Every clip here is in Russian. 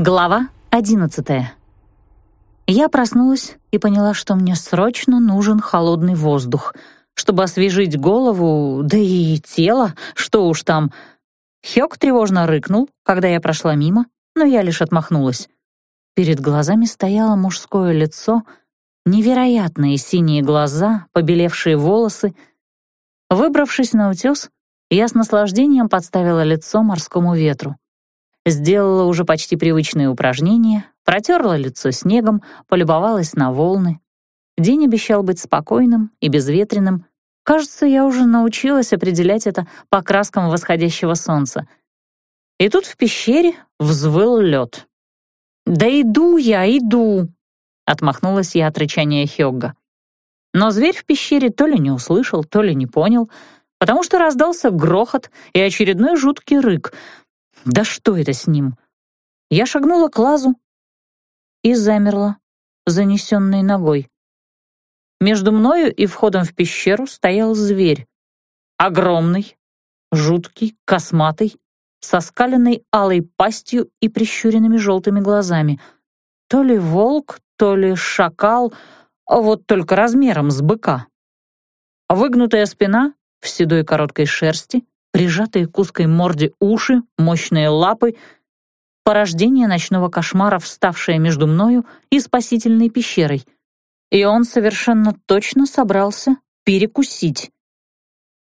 Глава одиннадцатая. Я проснулась и поняла, что мне срочно нужен холодный воздух, чтобы освежить голову, да и тело, что уж там. Хёк тревожно рыкнул, когда я прошла мимо, но я лишь отмахнулась. Перед глазами стояло мужское лицо, невероятные синие глаза, побелевшие волосы. Выбравшись на утес, я с наслаждением подставила лицо морскому ветру. Сделала уже почти привычные упражнения, протерла лицо снегом, полюбовалась на волны. День обещал быть спокойным и безветренным. Кажется, я уже научилась определять это по краскам восходящего солнца. И тут в пещере взвыл лед. «Да иду я, иду!» — отмахнулась я от рычания Хёгга. Но зверь в пещере то ли не услышал, то ли не понял, потому что раздался грохот и очередной жуткий рык — да что это с ним? Я шагнула к лазу и замерла, занесенной ногой. Между мною и входом в пещеру стоял зверь. Огромный, жуткий, косматый, со скаленной алой пастью и прищуренными желтыми глазами. То ли волк, то ли шакал, вот только размером с быка. Выгнутая спина в седой короткой шерсти, прижатые к узкой морде уши, мощные лапы, порождение ночного кошмара, вставшее между мною и спасительной пещерой. И он совершенно точно собрался перекусить.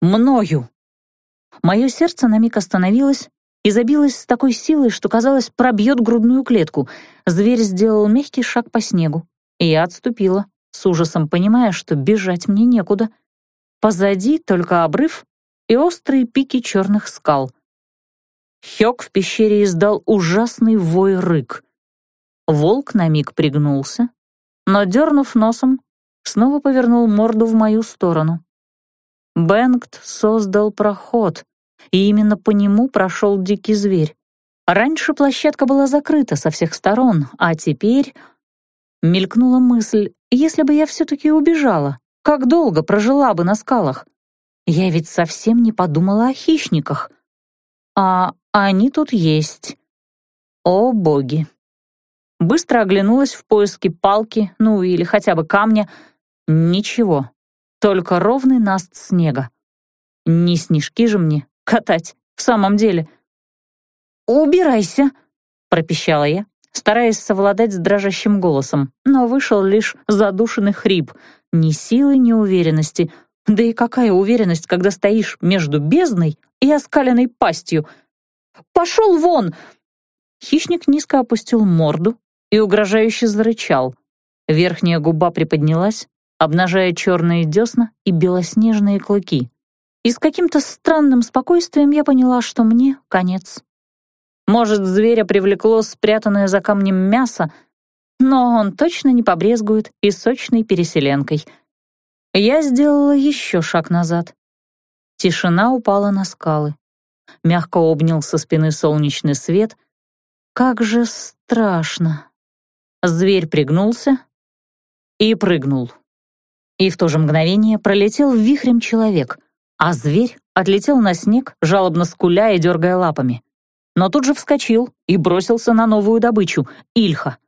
Мною. Мое сердце на миг остановилось и забилось с такой силой, что, казалось, пробьет грудную клетку. Зверь сделал мягкий шаг по снегу, и я отступила, с ужасом понимая, что бежать мне некуда. Позади только обрыв и острые пики черных скал. Хёк в пещере издал ужасный вой-рык. Волк на миг пригнулся, но, дернув носом, снова повернул морду в мою сторону. Бенгт создал проход, и именно по нему прошел дикий зверь. Раньше площадка была закрыта со всех сторон, а теперь... Мелькнула мысль, если бы я все-таки убежала, как долго прожила бы на скалах? Я ведь совсем не подумала о хищниках. А они тут есть. О, боги. Быстро оглянулась в поиске палки, ну или хотя бы камня. Ничего, только ровный наст снега. Не снежки же мне катать, в самом деле. «Убирайся!» — пропищала я, стараясь совладать с дрожащим голосом, но вышел лишь задушенный хрип. Ни силы, ни уверенности — да и какая уверенность, когда стоишь между бездной и оскаленной пастью? «Пошел вон!» Хищник низко опустил морду и угрожающе зарычал. Верхняя губа приподнялась, обнажая черные десна и белоснежные клыки. И с каким-то странным спокойствием я поняла, что мне конец. Может, зверя привлекло спрятанное за камнем мясо, но он точно не побрезгует и сочной переселенкой — я сделала еще шаг назад. Тишина упала на скалы. Мягко обнял со спины солнечный свет. Как же страшно. Зверь пригнулся и прыгнул. И в то же мгновение пролетел вихрем человек, а зверь отлетел на снег, жалобно скуля и дергая лапами. Но тут же вскочил и бросился на новую добычу — Ильха,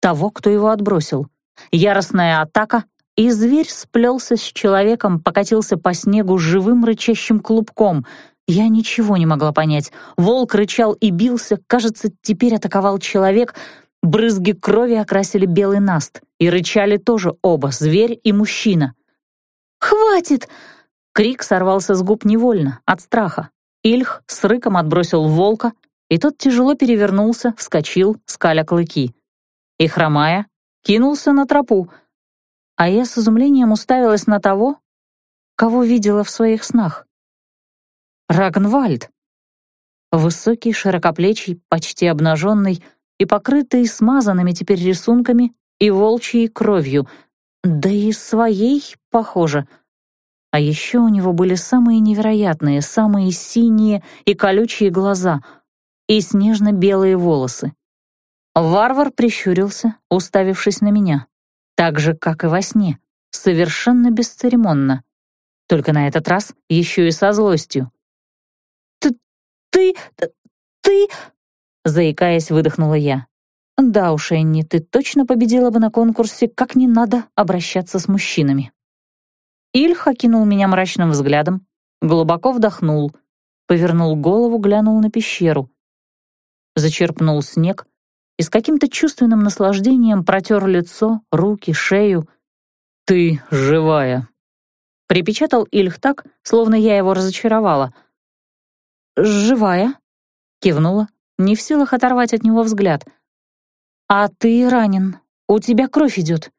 того, кто его отбросил. Яростная атака — и зверь сплелся с человеком, покатился по снегу живым рычащим клубком. Я ничего не могла понять. Волк рычал и бился, кажется, теперь атаковал человек. Брызги крови окрасили белый наст, и рычали тоже оба, зверь и мужчина. «Хватит!» Крик сорвался с губ невольно, от страха. Ильх с рыком отбросил волка, и тот тяжело перевернулся, вскочил, скаля клыки. И, хромая, кинулся на тропу — а я с изумлением уставилась на того, кого видела в своих снах. Рагнвальд. Высокий, широкоплечий, почти обнаженный и покрытый смазанными теперь рисунками и волчьей кровью, да и своей, похоже. А еще у него были самые невероятные, самые синие и колючие глаза и снежно-белые волосы. Варвар прищурился, уставившись на меня так же, как и во сне, совершенно бесцеремонно. Только на этот раз еще и со злостью. «Ты... ты... ты...» Заикаясь, выдохнула я. Да уж, Энни, ты точно победила бы на конкурсе «Как не надо обращаться с мужчинами». Ильх окинул меня мрачным взглядом, глубоко вдохнул, повернул голову, глянул на пещеру. Зачерпнул снег и с каким-то чувственным наслаждением протер лицо, руки, шею. «Ты живая!» Припечатал Ильх так, словно я его разочаровала. «Живая?» — кивнула, не в силах оторвать от него взгляд. «А ты ранен. У тебя кровь идет».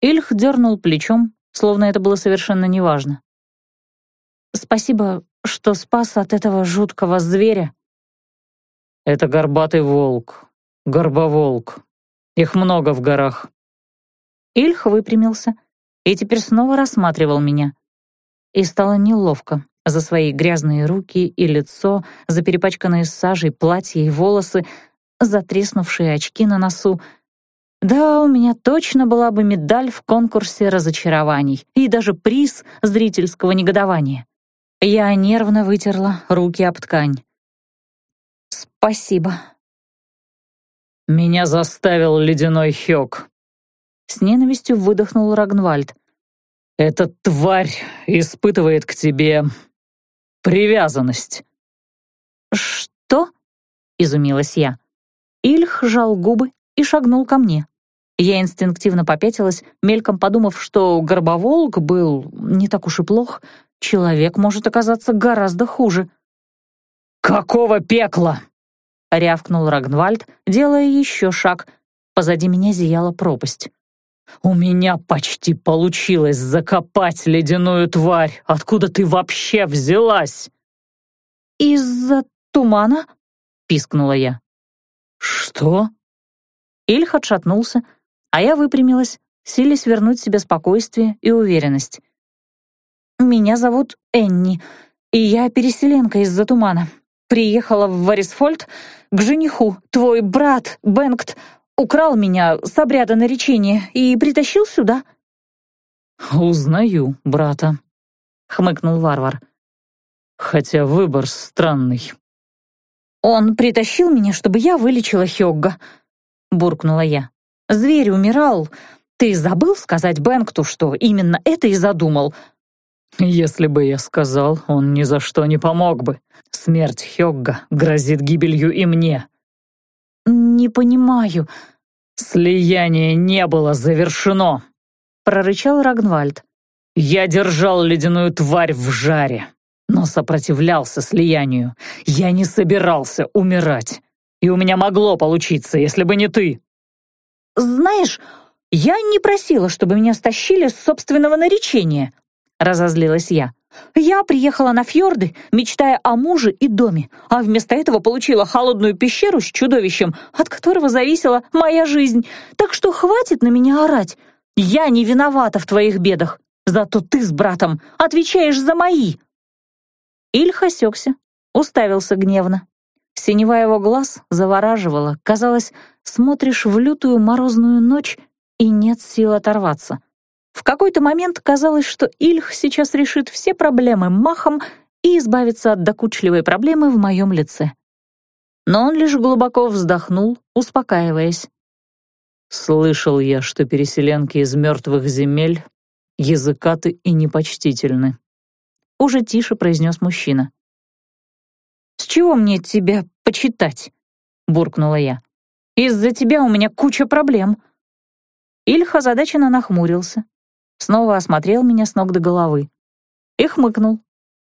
Ильх дернул плечом, словно это было совершенно неважно. «Спасибо, что спас от этого жуткого зверя». «Это горбатый волк, горбоволк. Их много в горах». Ильх выпрямился и теперь снова рассматривал меня. И стало неловко за свои грязные руки и лицо, за перепачканные сажей платья и волосы, за треснувшие очки на носу. Да, у меня точно была бы медаль в конкурсе разочарований и даже приз зрительского негодования. Я нервно вытерла руки об ткань. «Спасибо». «Меня заставил ледяной Хёк», — с ненавистью выдохнул Рагнвальд. «Эта тварь испытывает к тебе привязанность». «Что?» — изумилась я. Ильх сжал губы и шагнул ко мне. Я инстинктивно попятилась, мельком подумав, что горбоволк был не так уж и плох. Человек может оказаться гораздо хуже. «Какого пекла?» — рявкнул Рагнвальд, делая еще шаг. Позади меня зияла пропасть. «У меня почти получилось закопать ледяную тварь. Откуда ты вообще взялась?» «Из-за тумана?» — пискнула я. «Что?» Ильх отшатнулся, а я выпрямилась, силясь вернуть себе спокойствие и уверенность. «Меня зовут Энни, и я переселенка из-за тумана. Приехала в Варисфольд к жениху. Твой брат, Бенгт, украл меня с обряда наречения и притащил сюда». «Узнаю брата», — хмыкнул варвар. «Хотя выбор странный». «Он притащил меня, чтобы я вылечила Хёгга», — буркнула я. «Зверь умирал. Ты забыл сказать Бэнкту, что именно это и задумал?» «Если бы я сказал, он ни за что не помог бы. Смерть Хёгга грозит гибелью и мне». «Не понимаю». «Слияние не было завершено», — прорычал Рагнвальд. «Я держал ледяную тварь в жаре но сопротивлялся слиянию. Я не собирался умирать. И у меня могло получиться, если бы не ты. «Знаешь, я не просила, чтобы меня стащили с собственного наречения», — разозлилась я. «Я приехала на фьорды, мечтая о муже и доме, а вместо этого получила холодную пещеру с чудовищем, от которого зависела моя жизнь. Так что хватит на меня орать. Я не виновата в твоих бедах, зато ты с братом отвечаешь за мои». Ильх осекся, уставился гневно. Синева его глаз завораживала. Казалось, смотришь в лютую морозную ночь, и нет сил оторваться. В какой-то момент казалось, что Ильх сейчас решит все проблемы махом и избавится от докучливой проблемы в моем лице. Но он лишь глубоко вздохнул, успокаиваясь. «Слышал я, что переселенки из мертвых земель языкаты и непочтительны», уже тише произнес мужчина. «С чего мне тебя почитать?» — буркнула я. «Из-за тебя у меня куча проблем». Ильх озадаченно нахмурился, снова осмотрел меня с ног до головы и хмыкнул.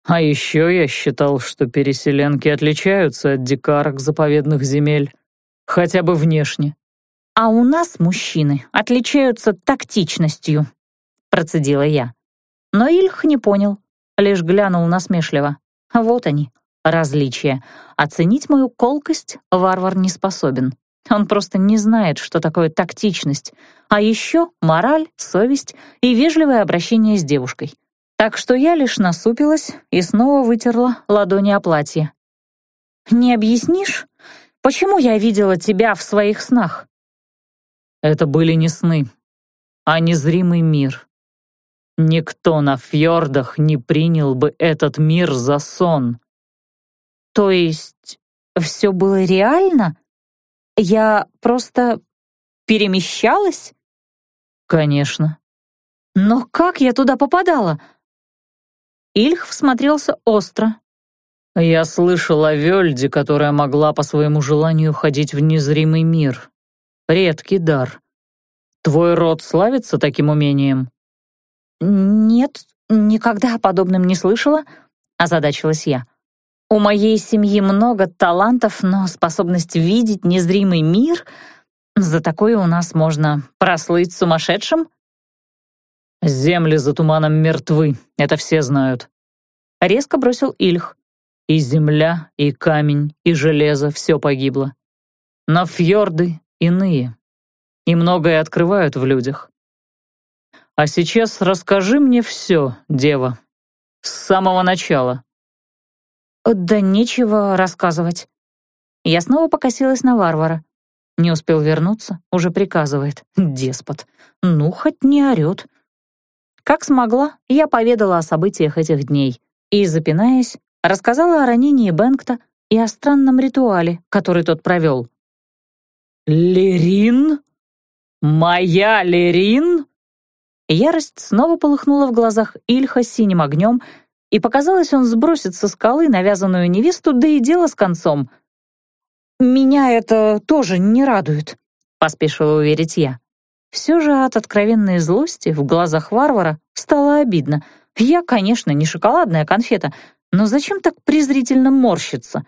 «А еще я считал, что переселенки отличаются от дикарок заповедных земель, хотя бы внешне». «А у нас мужчины отличаются тактичностью», — процедила я. Но Ильх не понял лишь глянул насмешливо. Вот они, различия. Оценить мою колкость варвар не способен. Он просто не знает, что такое тактичность. А еще мораль, совесть и вежливое обращение с девушкой. Так что я лишь насупилась и снова вытерла ладони о платье. «Не объяснишь, почему я видела тебя в своих снах?» «Это были не сны, а незримый мир», Никто на фьордах не принял бы этот мир за сон. То есть все было реально? Я просто перемещалась? Конечно. Но как я туда попадала? Ильх всмотрелся остро. Я слышал о Вельде, которая могла по своему желанию ходить в незримый мир. Редкий дар. Твой род славится таким умением? Нет, никогда о подобном не слышала, озадачилась я. У моей семьи много талантов, но способность видеть незримый мир — за такое у нас можно прослыть сумасшедшим? Земли за туманом мертвы, это все знают. Резко бросил Ильх. И земля, и камень, и железо — все погибло. Но фьорды иные, и многое открывают в людях. А сейчас расскажи мне все, дева, с самого начала. Да нечего рассказывать. Я снова покосилась на варвара. Не успел вернуться, уже приказывает. Деспот. Ну, хоть не орёт. Как смогла, я поведала о событиях этих дней и, запинаясь, рассказала о ранении Бэнкта и о странном ритуале, который тот провел. «Лерин? Моя Лерин?» Ярость снова полыхнула в глазах Ильха синим огнем, и показалось, он сбросит со скалы навязанную невесту, да и дело с концом. «Меня это тоже не радует», — поспешила уверить я. Все же от откровенной злости в глазах варвара стало обидно. Я, конечно, не шоколадная конфета, но зачем так презрительно морщиться?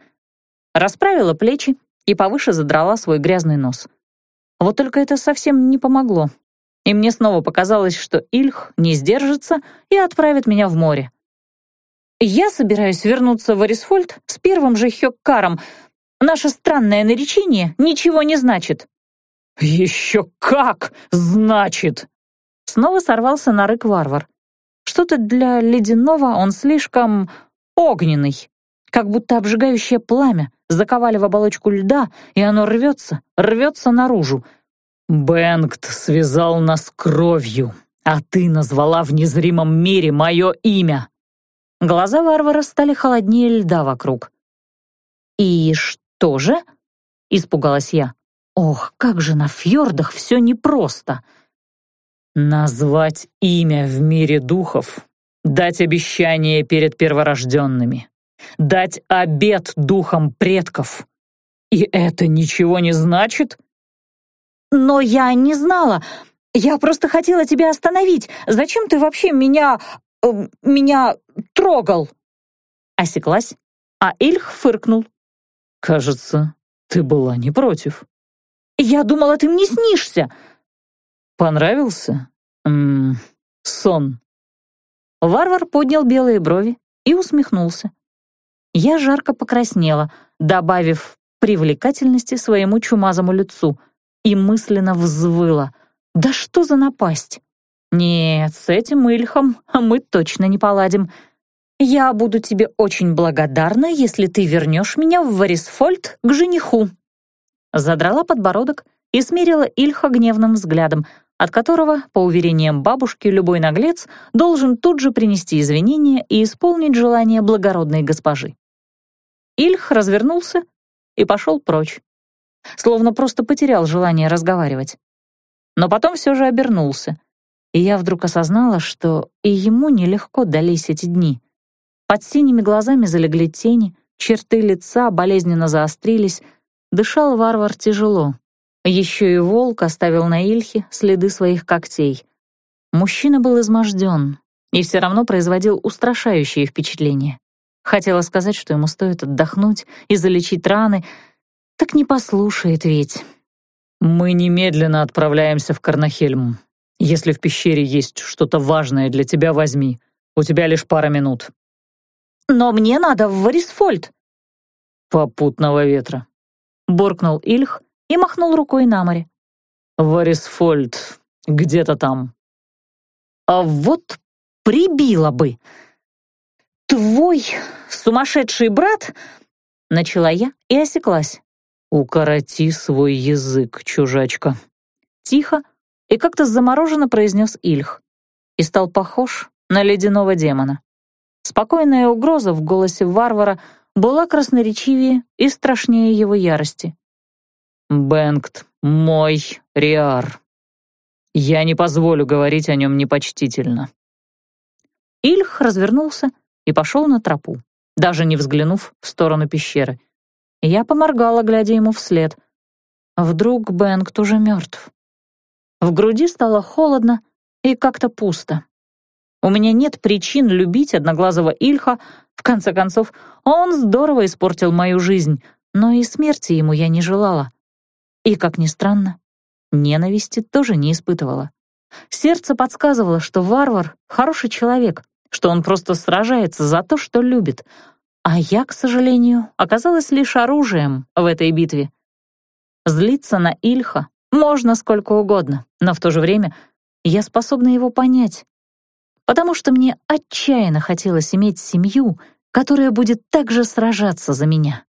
Расправила плечи и повыше задрала свой грязный нос. Вот только это совсем не помогло. И мне снова показалось, что Ильх не сдержится и отправит меня в море. Я собираюсь вернуться в Арисфольд с первым же Хёккаром, Наше странное наречение ничего не значит». «Еще как значит!» Снова сорвался на рык варвар. Что-то для ледяного он слишком огненный, как будто обжигающее пламя заковали в оболочку льда, и оно рвется, рвется наружу. «Бэнгт связал нас кровью, а ты назвала в незримом мире мое имя!» Глаза варвара стали холоднее льда вокруг. «И что?» тоже?» — испугалась я. «Ох, как же на фьордах все непросто!» «Назвать имя в мире духов, дать обещание перед перворожденными, дать обет духам предков. И это ничего не значит?» «Но я не знала. Я просто хотела тебя остановить. Зачем ты вообще меня... Э, меня трогал?» Осеклась, а Ильх фыркнул. «Кажется, ты была не против». «Я думала, ты мне снишься». «Понравился? Ммм, сон». Варвар поднял белые брови и усмехнулся. Я жарко покраснела, добавив привлекательности своему чумазому лицу, и мысленно взвыла. «Да что за напасть?» «Нет, с этим Ильхом мы точно не поладим». «Я буду тебе очень благодарна, если ты вернешь меня в Варисфольд к жениху». Задрала подбородок и смерила Ильха гневным взглядом, от которого, по уверениям бабушки, любой наглец должен тут же принести извинения и исполнить желание благородной госпожи. Ильх развернулся и пошел прочь, словно просто потерял желание разговаривать. Но потом все же обернулся, и я вдруг осознала, что и ему нелегко дались эти дни — под синими глазами залегли тени, черты лица болезненно заострились, дышал варвар тяжело. Еще и волк оставил на Ильхе следы своих когтей. Мужчина был изможден и все равно производил устрашающее впечатление. Хотела сказать, что ему стоит отдохнуть и залечить раны, так не послушает ведь. «Мы немедленно отправляемся в Карнахельм. Если в пещере есть что-то важное для тебя, возьми. У тебя лишь пара минут. «Но мне надо в Варисфольд!» «Попутного ветра», — буркнул Ильх и махнул рукой на море. «Варисфольд где-то там». «А вот прибила бы!» «Твой сумасшедший брат...» — начала я и осеклась. «Укороти свой язык, чужачка». Тихо и как-то замороженно произнес Ильх и стал похож на ледяного демона. Спокойная угроза в голосе варвара была красноречивее и страшнее его ярости. Бенгт мой Риар. Я не позволю говорить о нем непочтительно». Ильх развернулся и пошел на тропу, даже не взглянув в сторону пещеры. Я поморгала, глядя ему вслед. Вдруг Бенгт уже мертв. В груди стало холодно и как-то пусто. У меня нет причин любить одноглазого Ильха, в конце концов, он здорово испортил мою жизнь, но и смерти ему я не желала. И, как ни странно, ненависти тоже не испытывала. Сердце подсказывало, что варвар — хороший человек, что он просто сражается за то, что любит, а я, к сожалению, оказалась лишь оружием в этой битве. Злиться на Ильха можно сколько угодно, но в то же время я способна его понять, потому что мне отчаянно хотелось иметь семью, которая будет также сражаться за меня.